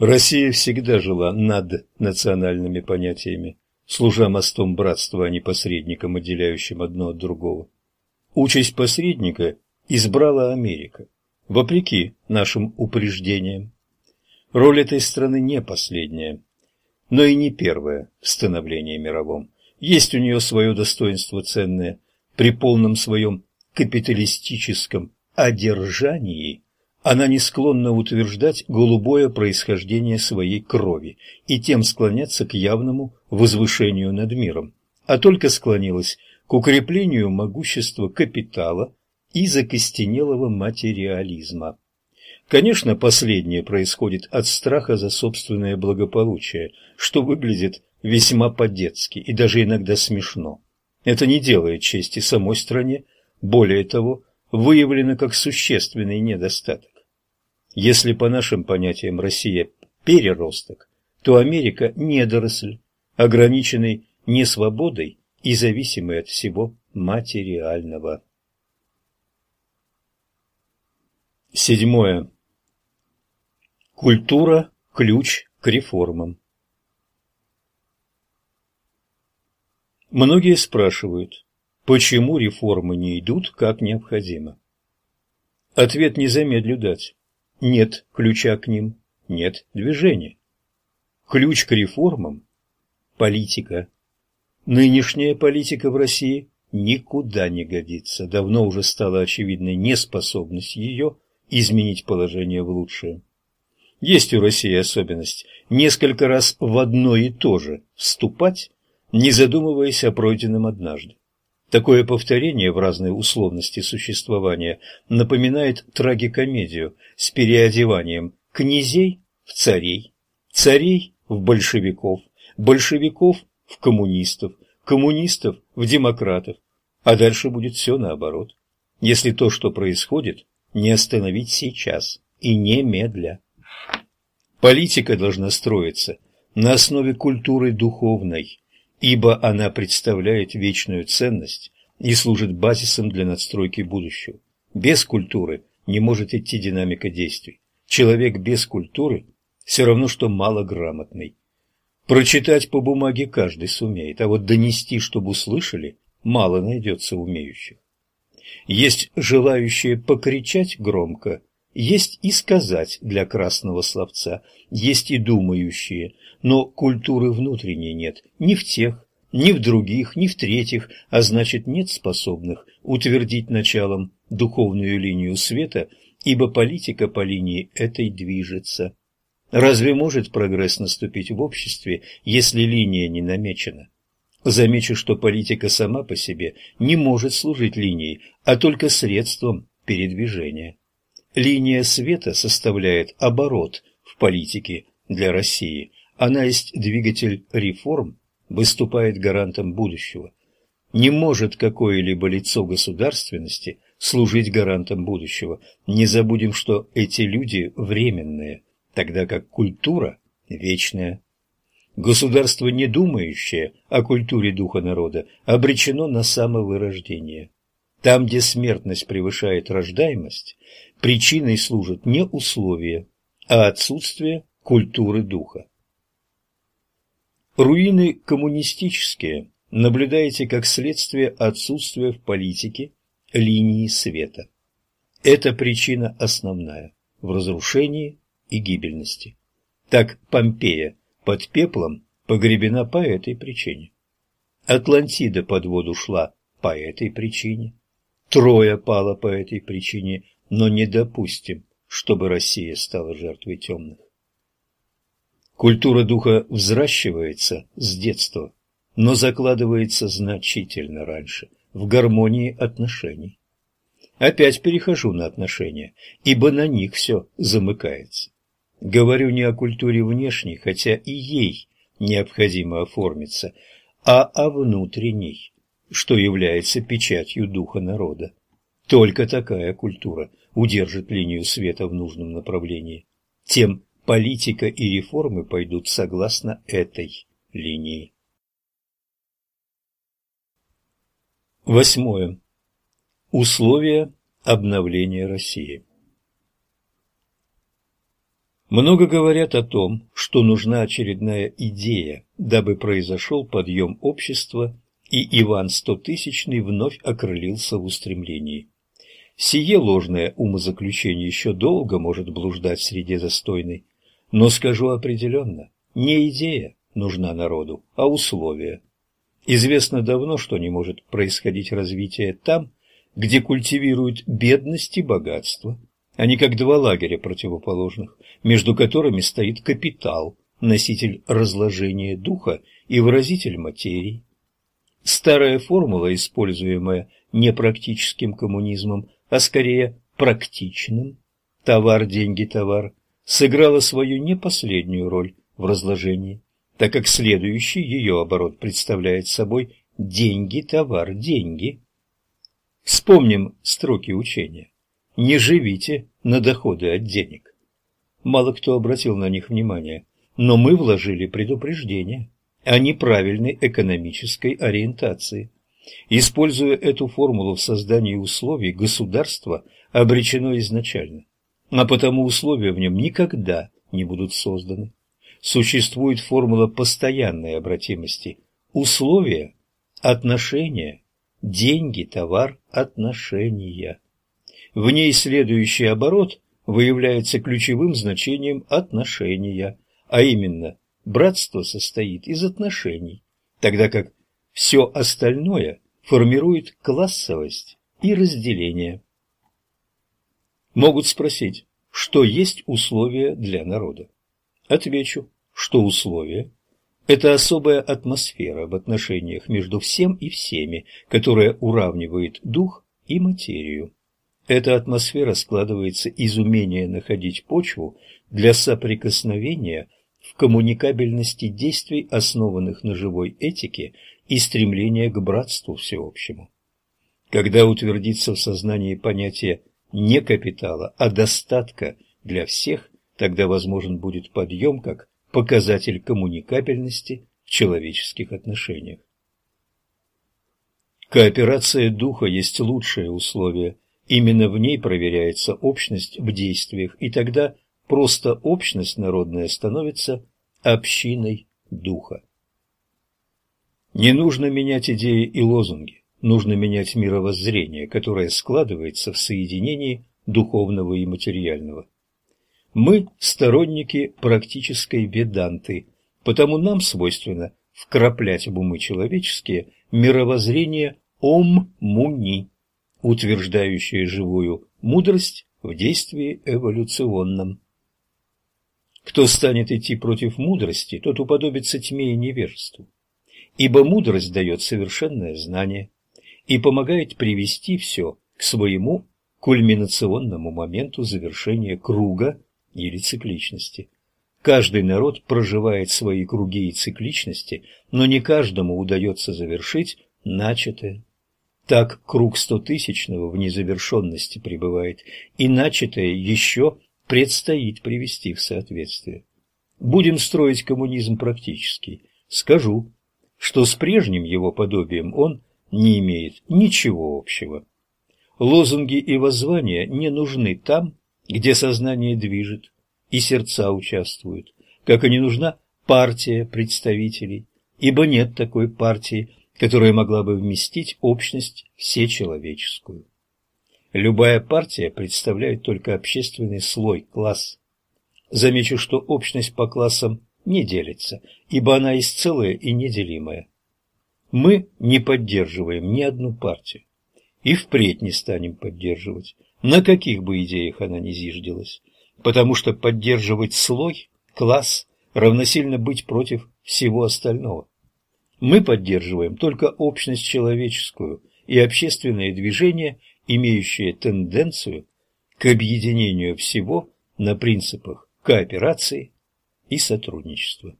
Россия всегда жила над национальными понятиями, служа мостом братства, а не посредником, отделяющим одно от другого. Участь посредника избрала Америка, вопреки нашим упреждениям. Роль этой страны не последняя, но и не первая в становлении мировом. Есть у нее свое достоинство ценное. При полном своем капиталистическом одержании она не склонна утверждать голубое происхождение своей крови и тем склоняться к явному возвышению над миром, а только склонилась к укреплению могущества капитала и закостенелого материализма. Конечно, последнее происходит от страха за собственное благополучие, что выглядит весьма по-детски и даже иногда смешно. Это не делает чести самой стране, более того, выявлено как существенный недостаток. Если по нашим понятиям Россия переросток, то Америка недоросль, ограниченный несвободой и зависимый от всего материального. Седьмое. Культура – ключ к реформам. Многие спрашивают, почему реформы не идут как необходимо. Ответ не замедлю дать. Нет ключа к ним, нет движения. Ключ к реформам – политика. Нынешняя политика в России никуда не годится. Давно уже стала очевидной неспособность ее изменить положение в лучшее. Есть у России особенность несколько раз в одно и то же вступать, не задумываясь о пройденном однажды. Такое повторение в разной условности существования напоминает трагикомедию с переодеванием князей в царей, царей в большевиков, большевиков в коммунистов, коммунистов в демократов, а дальше будет все наоборот, если то, что происходит, не остановить сейчас и немедля. Политика должна строиться на основе культуры духовной, ибо она представляет вечную ценность и служит базисом для надстройки будущего. Без культуры не может идти динамика действий. Человек без культуры все равно, что малограмотный. Прочитать по бумаге каждый сумеет, а вот донести, чтобы услышали, мало найдется умеющих. Есть желающие покричать громко, есть и сказать для красного словца, есть и думающие, но культуры внутренней нет ни в тех, ни в других, ни в третьих, а значит нет способных утвердить началом духовную линию света, ибо политика по линии этой движется. Разве может прогресс наступить в обществе, если линия не намечена? Замечу, что политика сама по себе не может служить линией, а только средством передвижения. Линия света составляет оборот в политике для России. Она есть двигатель реформ, выступает гарантом будущего. Не может какое-либо лицо государственности служить гарантом будущего. Не забудем, что эти люди временные, тогда как культура вечная. Государство, не думающее о культуре духа народа, обречено на самовырождение. Там, где смертность превышает рождаемость, причиной служат не условия, а отсутствие культуры духа. Руины коммунистические наблюдаете как следствие отсутствия в политике линии света. Это причина основная в разрушении и гибельности. Так Помпея под пеплом погребена по этой причине. Атлантида под воду шла по этой причине. Троя пала по этой причине, но не допустим, чтобы Россия стала жертвой темных. Культура духа взращивается с детства, но закладывается значительно раньше, в гармонии отношений. Опять перехожу на отношения, ибо на них все замыкается. Говорю не о культуре внешней, хотя и ей необходимо оформиться, а о внутренней, что является печатью духа народа. Только такая культура удержит линию света в нужном направлении. Тем политика и реформы пойдут согласно этой линии. Восьмое. Условия обновления России. Много говорят о том, что нужна очередная идея, дабы произошел подъем общества, и Иван Стотысячный вновь окрылился в устремлении. Сие ложное умозаключение еще долго может блуждать в среде застойной, но скажу определенно, не идея нужна народу, а условия. Известно давно, что не может происходить развитие там, где культивируют бедность и богатство, а не как два лагеря противоположных, между которыми стоит капитал, носитель разложения духа и выразитель материи. Старая формула, используемая не практическим коммунизмом, а скорее практичным, товар, деньги, товар, сыграла свою не последнюю роль в разложении, так как следующий ее оборот представляет собой деньги, товар, деньги. Вспомним строки учения. Не живите на доходы от денег. Мало кто обратил на них внимание, но мы вложили предупреждение о неправильной экономической ориентации. Используя эту формулу в создании условий, государство обречено изначально, а потому условия в нем никогда не будут созданы. Существует формула постоянной обратимости. Условия, отношения, деньги, товар, отношения. В ней следующий оборот выявляется ключевым значением отношения, а именно братство состоит из отношений, тогда как все остальное формирует классовость и разделение. Могут спросить, что есть условия для народа. Отвечу, что условия – это особая атмосфера в отношениях между всем и всеми, которая уравнивает дух и материю. Эта атмосфера складывается из умения находить почву для соприкосновения в коммуникабельности действий, основанных на живой этике и стремления к братству всеобщему. Когда утвердится в сознании понятие не капитала, а достатка для всех, тогда возможен будет подъем как показатель коммуникабельности в человеческих отношениях. Кооперация духа есть лучшее условие. Именно в ней проверяется общность в действиях, и тогда просто общность народная становится общиной духа. Не нужно менять идеи и лозунги, нужно менять мировоззрение, которое складывается в соединении духовного и материального. Мы сторонники практической веданты, потому нам свойственно вкраплять в умы человеческие мировоззрение Ом-Муни, утверждающее живую мудрость в действии эволюционном. Кто станет идти против мудрости, тот уподобится тьме и невежеству ибо мудрость дает совершенное знание и помогает привести все к своему кульминационному моменту завершения круга или цикличности. Каждый народ проживает свои круги и цикличности, но не каждому удается завершить начатое. Так круг стотысячного в незавершенности пребывает, и начатое еще предстоит привести в соответствие. Будем строить коммунизм практический. Скажу, что с прежним его подобием он не имеет ничего общего. Лозунги и воззвания не нужны там, где сознание движет и сердца участвуют, как и не нужна партия представителей, ибо нет такой партии, которая могла бы вместить общность всечеловеческую. Любая партия представляет только общественный слой, класс. Замечу, что общность по классам не делится, ибо она есть целая и неделимая. Мы не поддерживаем ни одну партию и впредь не станем поддерживать, на каких бы идеях она ни зиждилась, потому что поддерживать слой, класс, равносильно быть против всего остального. Мы поддерживаем только общность человеческую и общественное движение, имеющее тенденцию к объединению всего на принципах кооперации и сотрудничества.